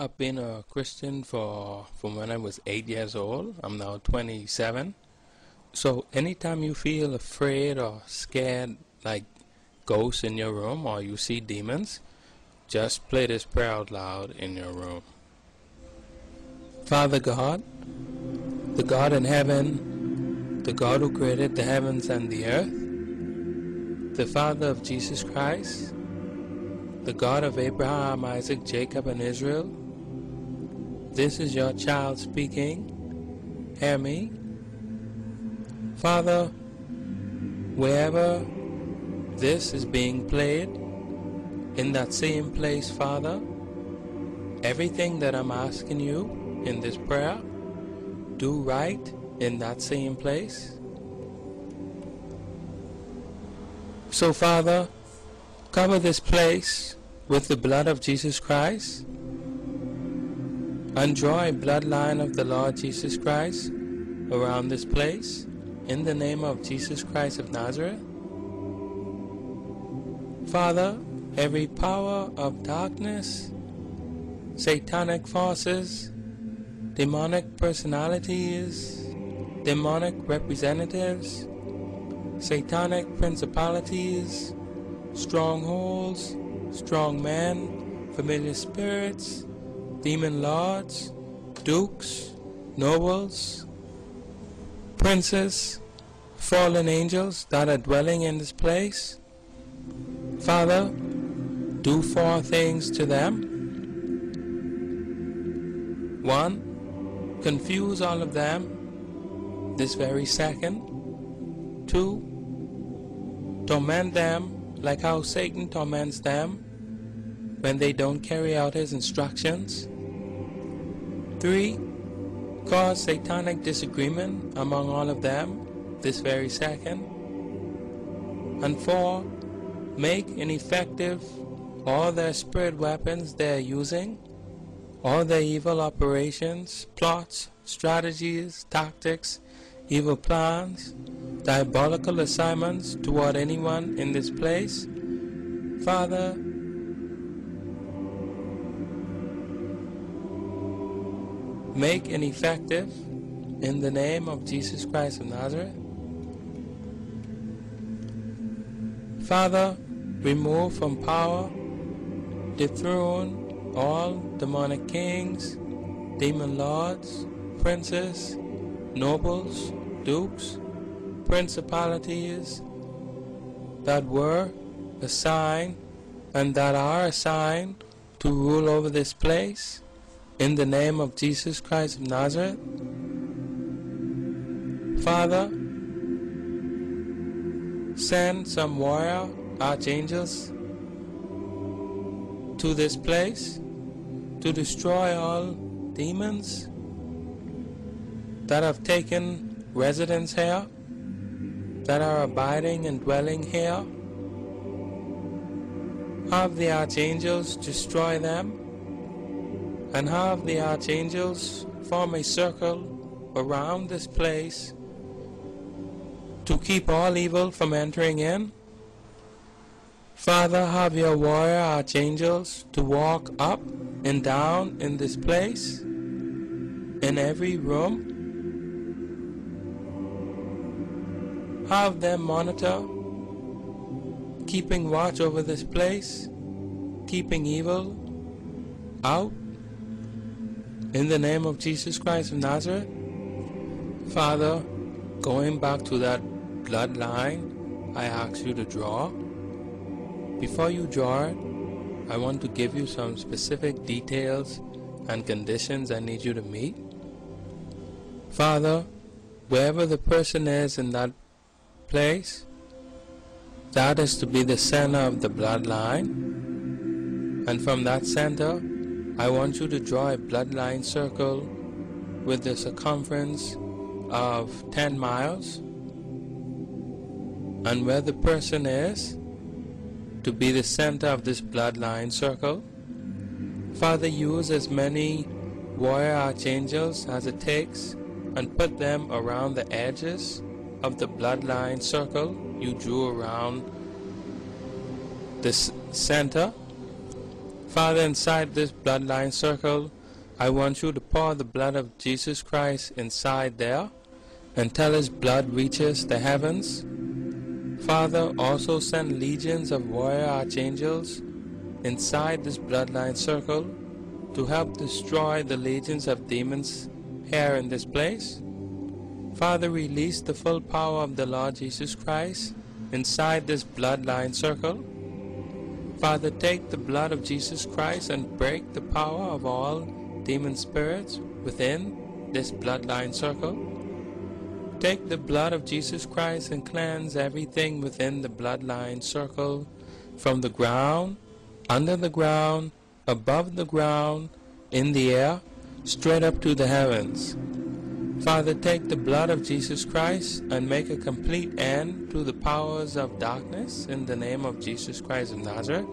I've been a Christian for from when I was eight years old. I'm now 27. So anytime you feel afraid or scared, like ghosts in your room or you see demons, just play this prayer out loud in your room. Father God, the God in heaven, the God who created the heavens and the earth, the Father of Jesus Christ, the God of Abraham, Isaac, Jacob, and Israel, this is your child speaking. Hear me. Father, wherever this is being played, in that same place, Father, everything that I'm asking you in this prayer, do right in that same place. So, Father, cover this place with the blood of Jesus Christ and draw a bloodline of the Lord Jesus Christ around this place in the name of Jesus Christ of Nazareth. Father, every power of darkness, satanic forces, demonic personalities, demonic representatives, satanic principalities, strongholds, strong men, familiar spirits, demon lords, dukes, nobles, princes, fallen angels that are dwelling in this place. Father, do four things to them. One, confuse all of them this very second. Two, torment them like how Satan torments them when they don't carry out his instructions. 3. Cause satanic disagreement among all of them this very second. And 4. Make ineffective all their spirit weapons they're using, all their evil operations, plots, strategies, tactics, evil plans, diabolical assignments toward anyone in this place. Father, make and effective in the name of Jesus Christ of Nazareth. Father, remove from power, dethrone all demonic kings, demon lords, princes, nobles, dukes, principalities that were assigned and that are assigned to rule over this place in the name of Jesus Christ of Nazareth, Father, send some warrior archangels to this place to destroy all demons that have taken residence here, that are abiding and dwelling here. Have the archangels destroy them and have the archangels form a circle around this place to keep all evil from entering in. Father, have your warrior archangels to walk up and down in this place, in every room. Have them monitor, keeping watch over this place, keeping evil out in the name of Jesus Christ of Nazareth, Father, going back to that bloodline, I ask you to draw. Before you draw it, I want to give you some specific details and conditions I need you to meet. Father, wherever the person is in that place, that is to be the center of the bloodline. And from that center, I want you to draw a bloodline circle with the circumference of 10 miles and where the person is to be the center of this bloodline circle. Father, use as many warrior archangels as it takes and put them around the edges of the bloodline circle you drew around this center Father, inside this bloodline circle, I want you to pour the blood of Jesus Christ inside there until his blood reaches the heavens. Father, also send legions of warrior archangels inside this bloodline circle to help destroy the legions of demons here in this place. Father, release the full power of the Lord Jesus Christ inside this bloodline circle. Father, take the blood of Jesus Christ and break the power of all demon spirits within this bloodline circle. Take the blood of Jesus Christ and cleanse everything within the bloodline circle from the ground, under the ground, above the ground, in the air, straight up to the heavens. Father, take the blood of Jesus Christ and make a complete end to the powers of darkness in the name of Jesus Christ of Nazareth.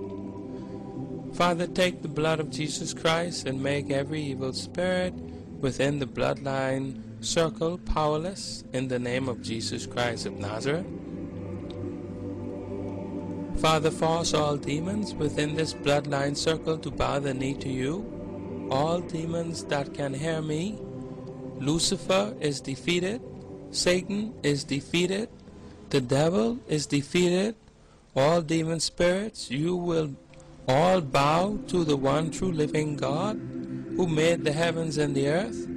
Father, take the blood of Jesus Christ and make every evil spirit within the bloodline circle powerless in the name of Jesus Christ of Nazareth. Father, force all demons within this bloodline circle to bow the knee to you. All demons that can hear me. Lucifer is defeated. Satan is defeated. The devil is defeated. All demon spirits, you will all bow to the one true living God who made the heavens and the earth.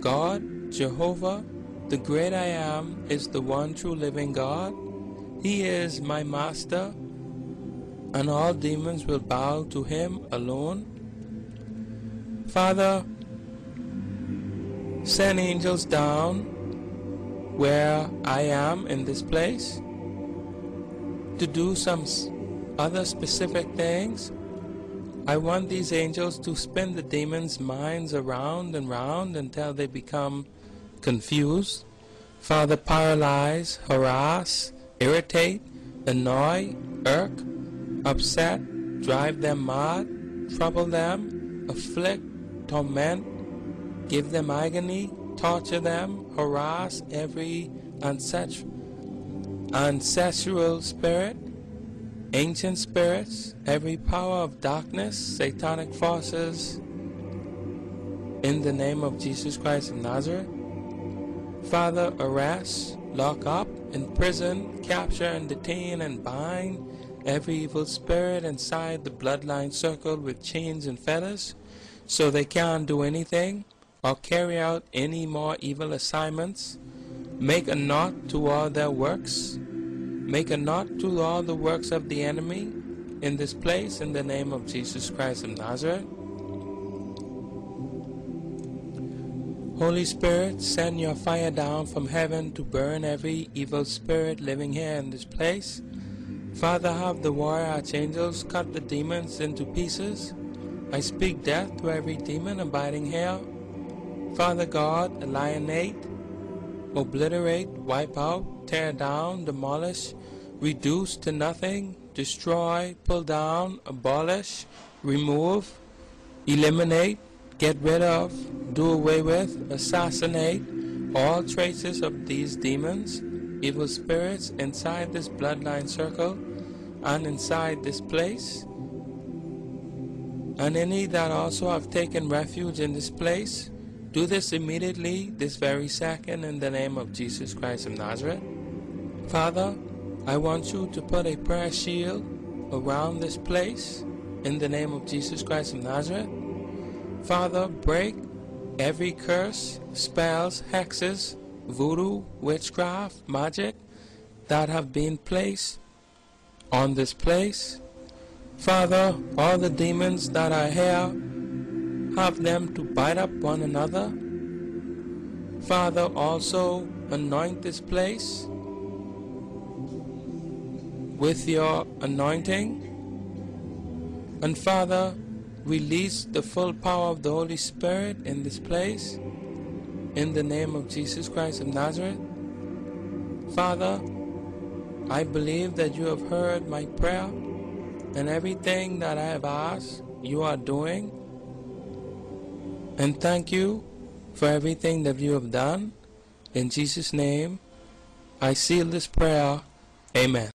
God, Jehovah, the great I am, is the one true living God. He is my master, and all demons will bow to him alone. Father, send angels down where I am in this place to do some other specific things I want these angels to spin the demons' minds around and round until they become confused. Father, paralyze, harass, irritate, annoy, irk, upset, drive them mad, trouble them, afflict, torment, give them agony, torture them, harass every ancestral spirit, ancient spirits, every power of darkness, satanic forces, in the name of Jesus Christ of Nazareth. Father, arrest, lock up, imprison, capture and detain and bind every evil spirit inside the bloodline circle with chains and fetters so they can't do anything or carry out any more evil assignments. Make a knot to all their works Make a knot to all the works of the enemy in this place in the name of Jesus Christ of Nazareth. Holy Spirit, send your fire down from heaven to burn every evil spirit living here in this place. Father, have the warrior archangels cut the demons into pieces. I speak death to every demon abiding here. Father God, alienate, obliterate, wipe out, tear down, demolish, reduce to nothing, destroy, pull down, abolish, remove, eliminate, get rid of, do away with, assassinate all traces of these demons, evil spirits inside this bloodline circle and inside this place. And any that also have taken refuge in this place, do this immediately, this very second, in the name of Jesus Christ of Nazareth. Father, I want you to put a prayer shield around this place in the name of Jesus Christ of Nazareth. Father, break every curse, spells, hexes, voodoo, witchcraft, magic that have been placed on this place. Father, all the demons that are here, have them to bite up one another. Father, also anoint this place with your anointing. And Father, release the full power of the Holy Spirit in this place in the name of Jesus Christ of Nazareth. Father, I believe that you have heard my prayer and everything that I have asked you are doing. And thank you for everything that you have done. In Jesus' name, I seal this prayer. Amen.